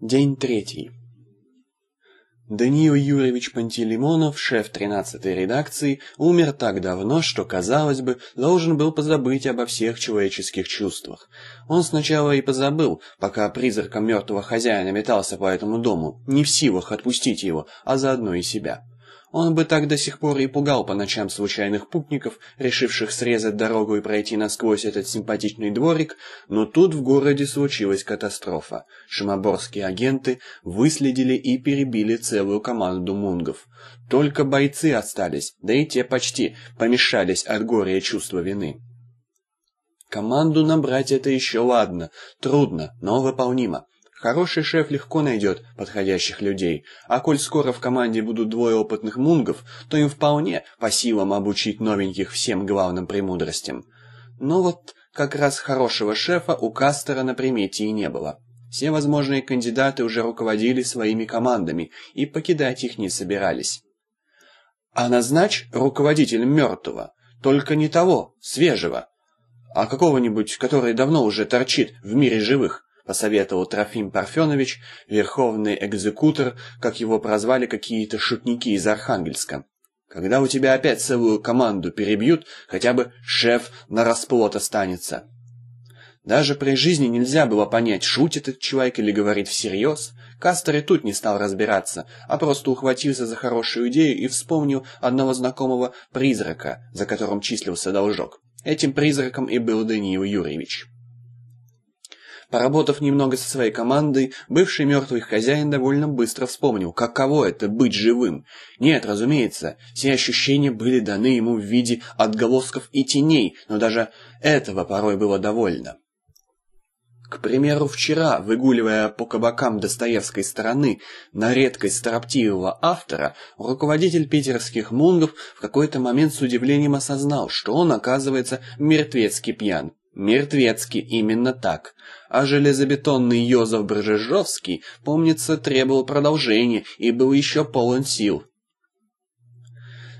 День третий. Даниил Юрьевич Пантелеймонов, шеф 13-й редакции, умер так давно, что, казалось бы, должен был позабыть обо всех человеческих чувствах. Он сначала и позабыл, пока призраком мертвого хозяина метался по этому дому, не в силах отпустить его, а заодно и себя. Он бы так до сих пор и пугал по ночам случайных путников, решивших срезать дорогу и пройти насквозь этот симпатичный дворик, но тут в городе случилась катастрофа. Шимоборские агенты выследили и перебили целую команду мунгов. Только бойцы остались, да и те почти помешались от горя и чувства вины. Команду набрать это еще ладно, трудно, но выполнимо. Хороший шеф легко найдет подходящих людей, а коль скоро в команде будут двое опытных мунгов, то им вполне по силам обучить новеньких всем главным премудростям. Но вот как раз хорошего шефа у Кастера на примете и не было. Все возможные кандидаты уже руководили своими командами и покидать их не собирались. А назначь руководителем мертвого, только не того, свежего, а какого-нибудь, который давно уже торчит в мире живых, посоветовал Трофим Парфенович, верховный экзекутор, как его прозвали какие-то шутники из Архангельска. Когда у тебя опять целую команду перебьют, хотя бы шеф на расплод останется. Даже при жизни нельзя было понять, шутит этот человек или говорит всерьез. Кастер и тут не стал разбираться, а просто ухватился за хорошую идею и вспомнил одного знакомого призрака, за которым числился должок. Этим призраком и был Даниил Юрьевич. Поработав немного со своей командой, бывший мертвый хозяин довольно быстро вспомнил, каково это быть живым. Нет, разумеется, все ощущения были даны ему в виде отголосков и теней, но даже этого порой было довольно. К примеру, вчера, выгуливая по кабакам Достоевской стороны на редкость строптивого автора, руководитель питерских мунгов в какой-то момент с удивлением осознал, что он, оказывается, мертвецки пьян. Мертвецкий, именно так. А железобетонный Йозеф Бржежовский, помнится, требовал продолжения и был еще полон сил.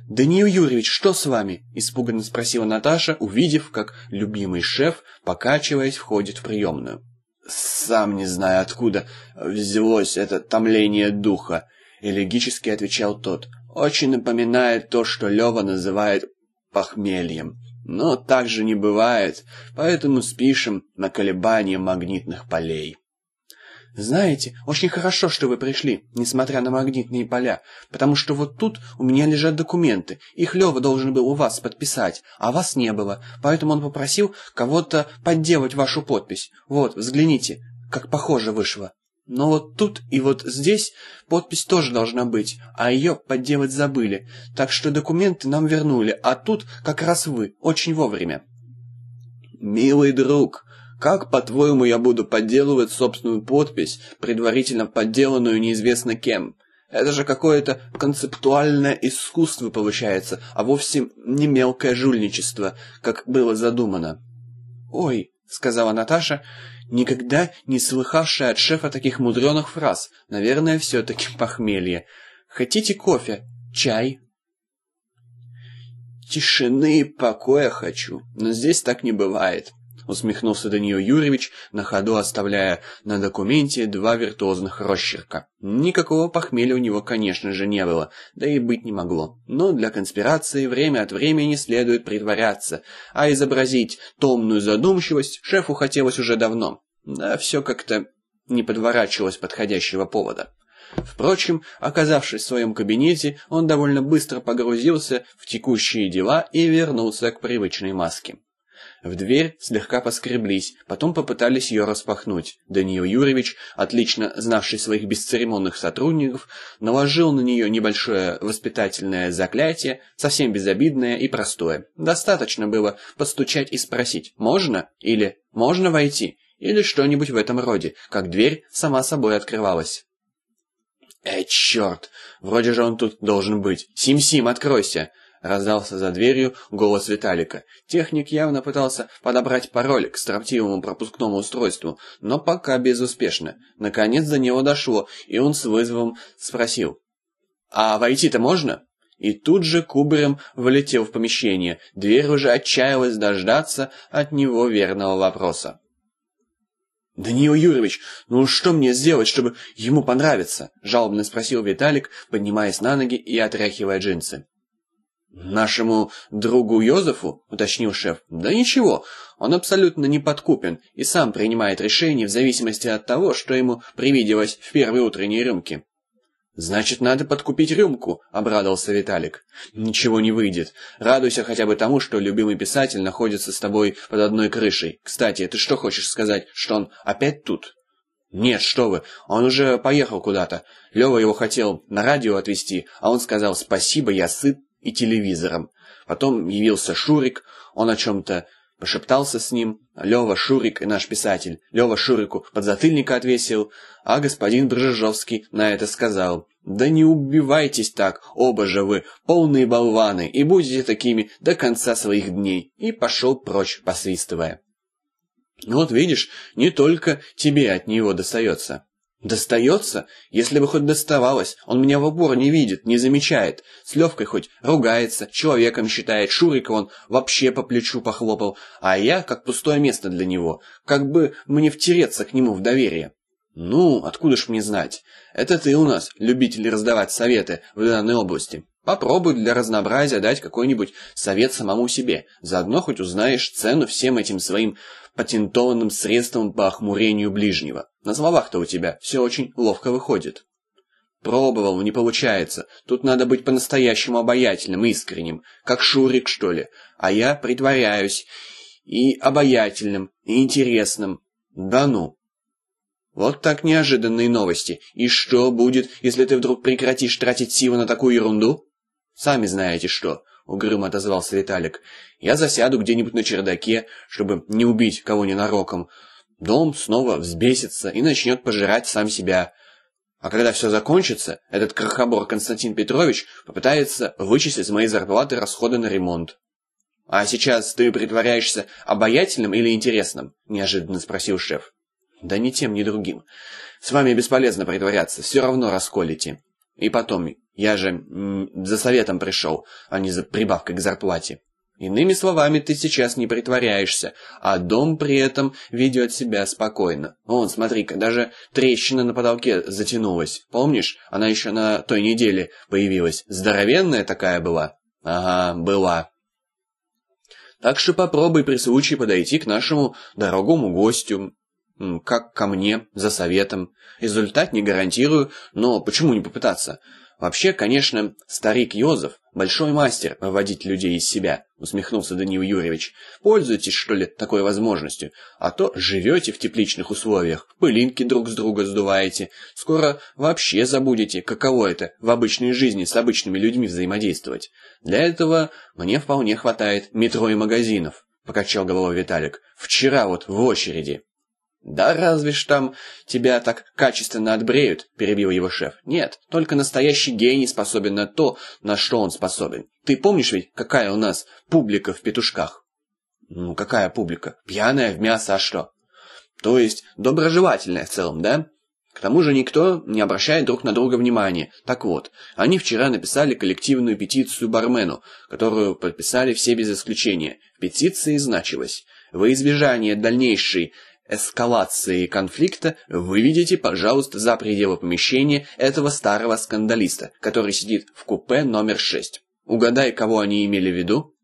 «Даниил Юрьевич, что с вами?» – испуганно спросила Наташа, увидев, как любимый шеф, покачиваясь, входит в приемную. «Сам не знаю, откуда взялось это томление духа», – элегически отвечал тот. «Очень напоминает то, что Лева называет похмельем». Но так же не бывает, поэтому спишем на колебания магнитных полей. Знаете, очень хорошо, что вы пришли, несмотря на магнитные поля, потому что вот тут у меня лежат документы. Их Лёва должен был у вас подписать, а вас не было, поэтому он попросил кого-то подделать вашу подпись. Вот, взгляните, как похоже вышло. Но вот тут и вот здесь подпись тоже должна быть, а ее подделать забыли, так что документы нам вернули, а тут как раз вы, очень вовремя. «Милый друг, как, по-твоему, я буду подделывать собственную подпись, предварительно подделанную неизвестно кем? Это же какое-то концептуальное искусство получается, а вовсе не мелкое жульничество, как было задумано». «Ой», — сказала Наташа, никогда не слыхавшая от шефа таких мудреных фраз. Наверное, все-таки похмелье. «Хотите кофе? Чай?» «Тишины и покоя хочу, но здесь так не бывает», — усмехнулся Даниил Юрьевич, на ходу оставляя на документе два виртуозных росчерка. Никакого похмелья у него, конечно же, не было, да и быть не могло. Но для конспирации время от времени следует притворяться, а изобразить томную задумчивость шефу хотелось уже давно. Да все как-то не подворачивалось подходящего повода. Впрочем, оказавшись в своем кабинете, он довольно быстро погрузился в текущие дела и вернулся к привычной маске. В дверь слегка поскреблись, потом попытались ее распахнуть. Даниил Юрьевич, отлично знавший своих бесцеремонных сотрудников, наложил на нее небольшое воспитательное заклятие, совсем безобидное и простое. Достаточно было постучать и спросить «можно?» или «можно войти?» или что-нибудь в этом роде, как дверь сама собой открывалась. «Э, черт! Вроде же он тут должен быть! Сим-Сим, откройся!» Раздался за дверью голос Виталика. Техник явно пытался подобрать пароль к строптивому пропускному устройству, но пока безуспешно. Наконец до него дошло, и он с вызовом спросил. «А войти-то можно?» И тут же кубарем влетел в помещение. Дверь уже отчаялась дождаться от него верного вопроса. «Даниил Юрьевич, ну что мне сделать, чтобы ему понравиться?» — жалобно спросил Виталик, поднимаясь на ноги и отряхивая джинсы. «Нашему другу Йозефу?» — уточнил шеф. «Да ничего, он абсолютно не подкупен и сам принимает решения в зависимости от того, что ему привиделось в первые утренние рюмки». «Значит, надо подкупить рюмку», — обрадовался Виталик. «Ничего не выйдет. Радуйся хотя бы тому, что любимый писатель находится с тобой под одной крышей. Кстати, ты что хочешь сказать, что он опять тут?» «Нет, что вы, он уже поехал куда-то. Лева его хотел на радио отвезти, а он сказал «спасибо, я сыт и телевизором». Потом явился Шурик, он о чем-то Пошептался с ним Лева Шурик и наш писатель. Лева Шурику подзатыльника отвесил, а господин Бржижовский на это сказал. «Да не убивайтесь так, оба же вы, полные болваны, и будете такими до конца своих дней!» И пошел прочь, посвистывая. «Вот видишь, не только тебе от него достается». Достается? Если бы хоть доставалось, он меня в упор не видит, не замечает. С Левкой хоть ругается, человеком считает, Шурика он вообще по плечу похлопал, а я как пустое место для него, как бы мне втереться к нему в доверие. Ну, откуда ж мне знать? Это ты у нас, любитель раздавать советы в данной области. Попробуй для разнообразия дать какой-нибудь совет самому себе. Заодно хоть узнаешь цену всем этим своим патентованным средством по охмурению ближнего. На словах-то у тебя все очень ловко выходит. Пробовал, не получается. Тут надо быть по-настоящему обаятельным, искренним, как Шурик, что ли. А я притворяюсь и обаятельным, и интересным. Да ну. Вот так неожиданные новости. И что будет, если ты вдруг прекратишь тратить силы на такую ерунду? Сами знаете что. — угрюмо отозвался Виталик. «Я засяду где-нибудь на чердаке, чтобы не убить кого ненароком. Дом снова взбесится и начнет пожирать сам себя. А когда все закончится, этот крохобор Константин Петрович попытается вычислить с моей зарплаты расходы на ремонт». «А сейчас ты притворяешься обаятельным или интересным?» — неожиданно спросил шеф. «Да ни тем, ни другим. С вами бесполезно притворяться, все равно расколите. И потом, я же за советом пришел, а не за прибавкой к зарплате. Иными словами, ты сейчас не притворяешься, а дом при этом ведет себя спокойно. Вон, смотри-ка, даже трещина на потолке затянулась. Помнишь, она еще на той неделе появилась. Здоровенная такая была? Ага, была. Так что попробуй при случае подойти к нашему дорогому гостю, как ко мне, за советом. Результат не гарантирую, но почему не попытаться? Вообще, конечно, старик Йозеф – большой мастер выводить людей из себя, усмехнулся Даниил Юрьевич. Пользуйтесь, что ли, такой возможностью, а то живете в тепличных условиях, пылинки друг с друга сдуваете. Скоро вообще забудете, каково это в обычной жизни с обычными людьми взаимодействовать. Для этого мне вполне хватает метро и магазинов, покачал головой Виталик. Вчера вот в очереди. «Да разве ж там тебя так качественно отбреют?» – перебил его шеф. «Нет, только настоящий гений способен на то, на что он способен. Ты помнишь ведь, какая у нас публика в петушках?» «Ну, какая публика? Пьяная в мясо, а что?» «То есть доброжелательная в целом, да?» К тому же никто не обращает друг на друга внимания. Так вот, они вчера написали коллективную петицию бармену, которую подписали все без исключения. В петиции значилось «Во избежание дальнейшей эскалации конфликта выведите, пожалуйста, за пределы помещения этого старого скандалиста, который сидит в купе номер шесть. Угадай, кого они имели в виду?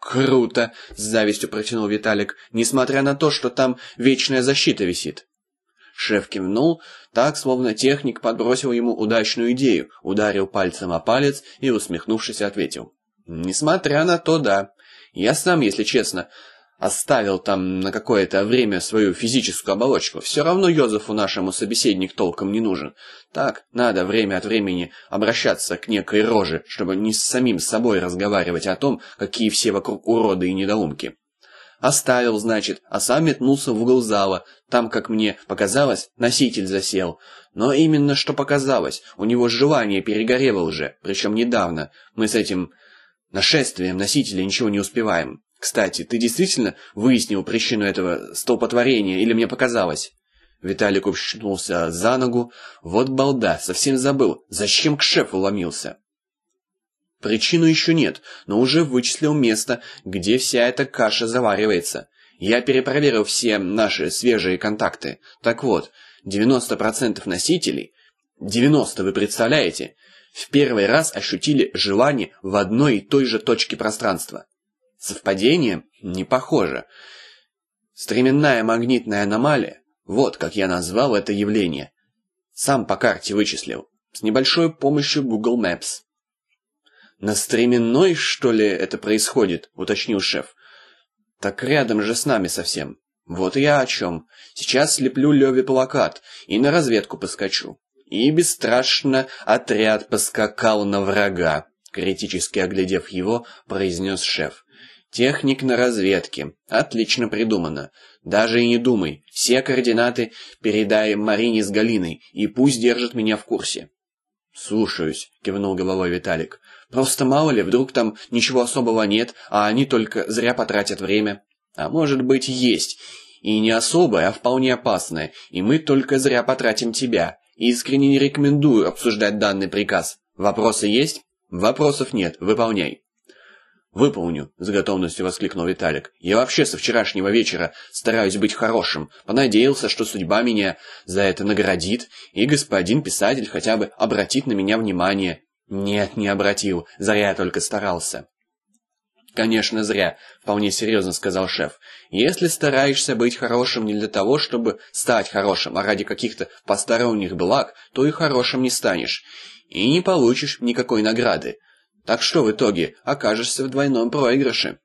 Круто, с завистью протянул Виталик, несмотря на то, что там вечная защита висит. Шеф кивнул, так, словно техник подбросил ему удачную идею, ударил пальцем о палец и, усмехнувшись, ответил. «Несмотря на то, да. Я сам, если честно, оставил там на какое-то время свою физическую оболочку, все равно Йозефу нашему собеседник толком не нужен. Так, надо время от времени обращаться к некой роже, чтобы не с самим собой разговаривать о том, какие все вокруг уроды и недоумки. Оставил, значит, а сам метнулся в угол зала. Там, как мне показалось, носитель засел. Но именно что показалось, у него желание перегорело уже, причем недавно. Мы с этим нашествием носителя ничего не успеваем. Кстати, ты действительно выяснил причину этого столпотворения или мне показалось? Виталик ущипнулся за ногу. Вот балда, совсем забыл. Зачем к шефу ломился? Причину еще нет, но уже вычислил место, где вся эта каша заваривается. Я перепроверил все наши свежие контакты. Так вот, 90% носителей, 90 вы представляете, в первый раз ощутили желание в одной и той же точке пространства. Совпадение? Не похоже. Стременная магнитная аномалия, вот как я назвал это явление. Сам по карте вычислил, с небольшой помощью Google Maps. «На стременной, что ли, это происходит?» — уточнил шеф. «Так рядом же с нами совсем. Вот я о чем. Сейчас слеплю Леве плакат и на разведку поскочу». И бесстрашно отряд поскакал на врага, критически оглядев его, произнес шеф. Техник на разведке. Отлично придумано. Даже и не думай. Все координаты передай Марине с Галиной, и пусть держат меня в курсе. «Слушаюсь», — кивнул головой Виталик. «Просто мало ли, вдруг там ничего особого нет, а они только зря потратят время. А может быть, есть. И не особое, а вполне опасное, и мы только зря потратим тебя. Искренне не рекомендую обсуждать данный приказ. Вопросы есть? Вопросов нет. Выполняй». «Выполню», — с готовностью воскликнул Виталик. «Я вообще со вчерашнего вечера стараюсь быть хорошим. Понадеялся, что судьба меня за это наградит, и господин писатель хотя бы обратит на меня внимание». «Нет, не обратил. Зря я только старался». «Конечно, зря», — вполне серьезно сказал шеф. «Если стараешься быть хорошим не для того, чтобы стать хорошим, а ради каких-то посторонних благ, то и хорошим не станешь. И не получишь никакой награды. Так что в итоге окажешься в двойном проигрыше.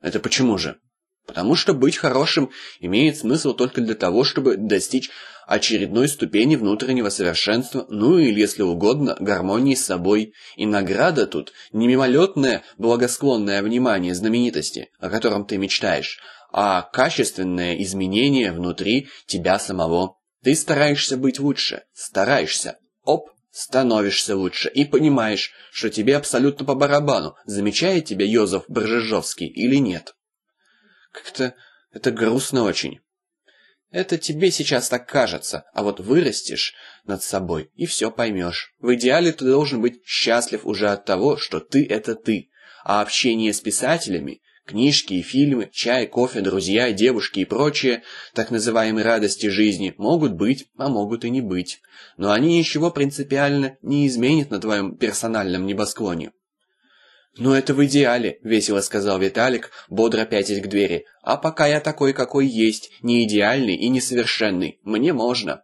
Это почему же? Потому что быть хорошим имеет смысл только для того, чтобы достичь очередной ступени внутреннего совершенства, ну или, если угодно, гармонии с собой. И награда тут не мимолетное благосклонное внимание знаменитости, о котором ты мечтаешь, а качественное изменение внутри тебя самого. Ты стараешься быть лучше, стараешься. Оп, становишься лучше и понимаешь, что тебе абсолютно по барабану, замечает тебя Йозеф Бржежовский или нет. Как-то это грустно очень. Это тебе сейчас так кажется, а вот вырастешь над собой и все поймешь. В идеале ты должен быть счастлив уже от того, что ты — это ты, а общение с писателями Книжки и фильмы, чай, кофе, друзья, девушки и прочие, так называемые радости жизни, могут быть, а могут и не быть. Но они ничего принципиально не изменят на твоем персональном небосклоне. «Но это в идеале», — весело сказал Виталик, бодро пятясь к двери. «А пока я такой, какой есть, не идеальный и несовершенный, мне можно».